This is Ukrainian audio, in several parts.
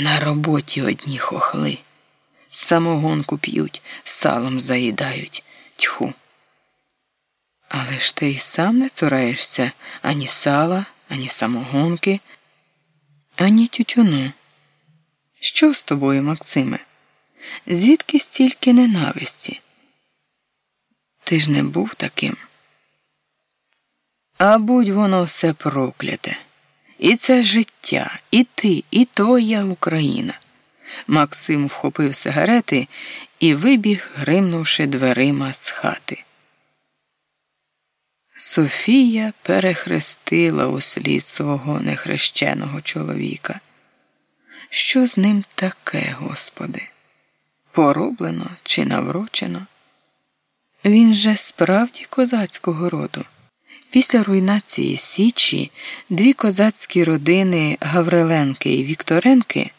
На роботі одні хохли. Самогонку п'ють, салом заїдають. Тьху. Але ж ти й сам не цураєшся ані сала, ані самогонки, ані тютюну. Що з тобою, Максиме? Звідки стільки ненависті? Ти ж не був таким. А будь воно все прокляте. І це життя, і ти, і твоя Україна. Максим вхопив сигарети і вибіг, гримнувши дверима з хати. Софія перехрестила услід свого нехрещеного чоловіка. Що з ним таке, Господи? Пороблено чи наврочено? Він же справді козацького роду. Після руйнації Січі дві козацькі родини Гавриленки і Вікторенки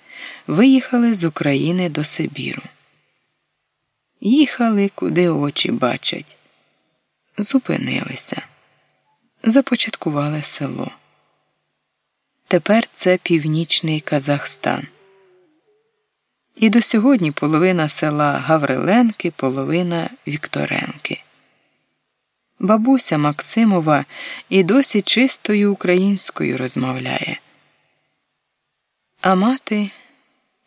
виїхали з України до Сибіру. Їхали, куди очі бачать, зупинилися, започаткували село. Тепер це північний Казахстан. І до сьогодні половина села Гавриленки, половина Вікторенки. Бабуся Максимова і досі чистою українською розмовляє. А мати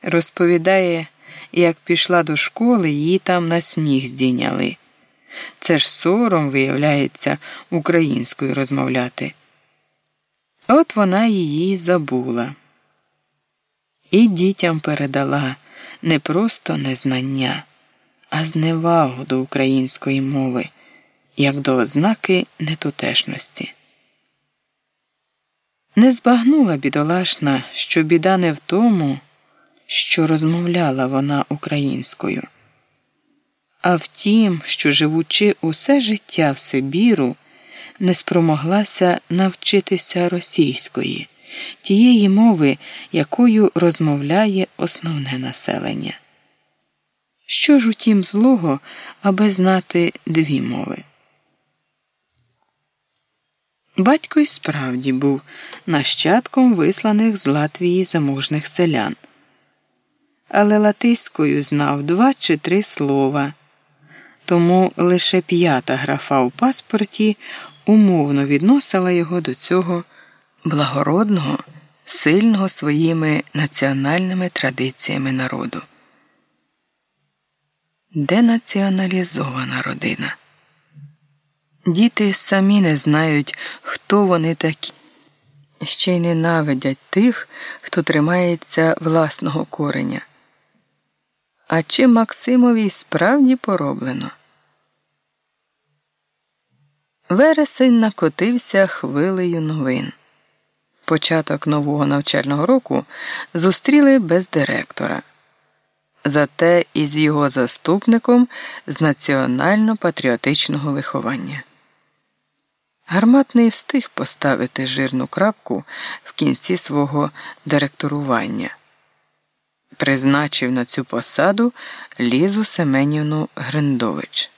розповідає, як пішла до школи, її там на сміх здійняли. Це ж сором, виявляється, українською розмовляти. От вона її забула. І дітям передала не просто незнання, а зневагу до української мови, як до ознаки нетутешності. Не збагнула бідолашна, що біда не в тому, що розмовляла вона українською, а в тім, що, живучи усе життя в Сибіру, не спромоглася навчитися російської, тієї мови, якою розмовляє основне населення. Що ж утім злого, аби знати дві мови? Батько й справді був нащадком висланих з Латвії заможних селян, але латиською знав два чи три слова, тому лише п'ята графа у паспорті умовно відносила його до цього благородного, сильного своїми національними традиціями народу. Денаціоналізована родина. Діти самі не знають, хто вони такі, ще й ненавидять тих, хто тримається власного кореня. А чи Максимові справді пороблено? Вересень накотився хвилею новин. Початок нового навчального року зустріли без директора. Зате із його заступником з національно-патріотичного виховання. Гарматний встиг поставити жирну крапку в кінці свого директорування. Призначив на цю посаду Лізу Семенівну Гриндович.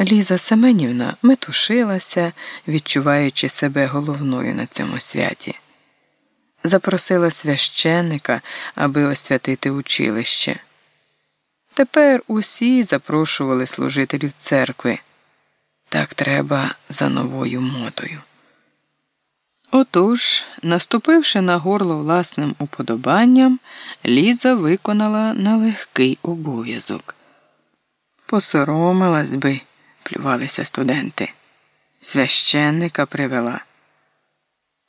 Ліза Семенівна метушилася, відчуваючи себе головною на цьому святі. Запросила священника, аби освятити училище. Тепер усі запрошували служителів церкви. Так треба за новою модою. Отож, наступивши на горло власним уподобанням, Ліза виконала нелегкий обов'язок. Посоромилась би плювалися студенти. Священника привела.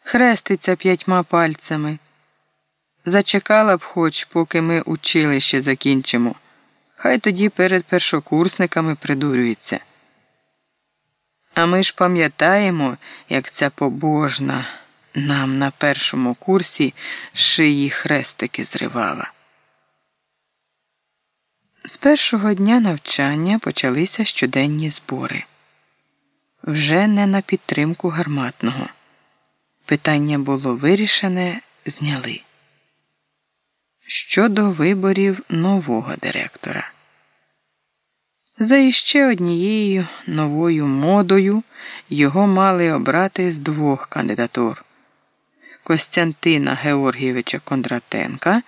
Хреститься п'ятьма пальцями. Зачекала б хоч, поки ми училище закінчимо. Хай тоді перед першокурсниками придурюється. А ми ж пам'ятаємо, як ця побожна нам на першому курсі шиї хрестики зривала. З першого дня навчання почалися щоденні збори. Вже не на підтримку гарматного. Питання було вирішене, зняли. Щодо виборів нового директора. За іще однією новою модою його мали обрати з двох кандидатур. Костянтина Георгійовича Кондратенка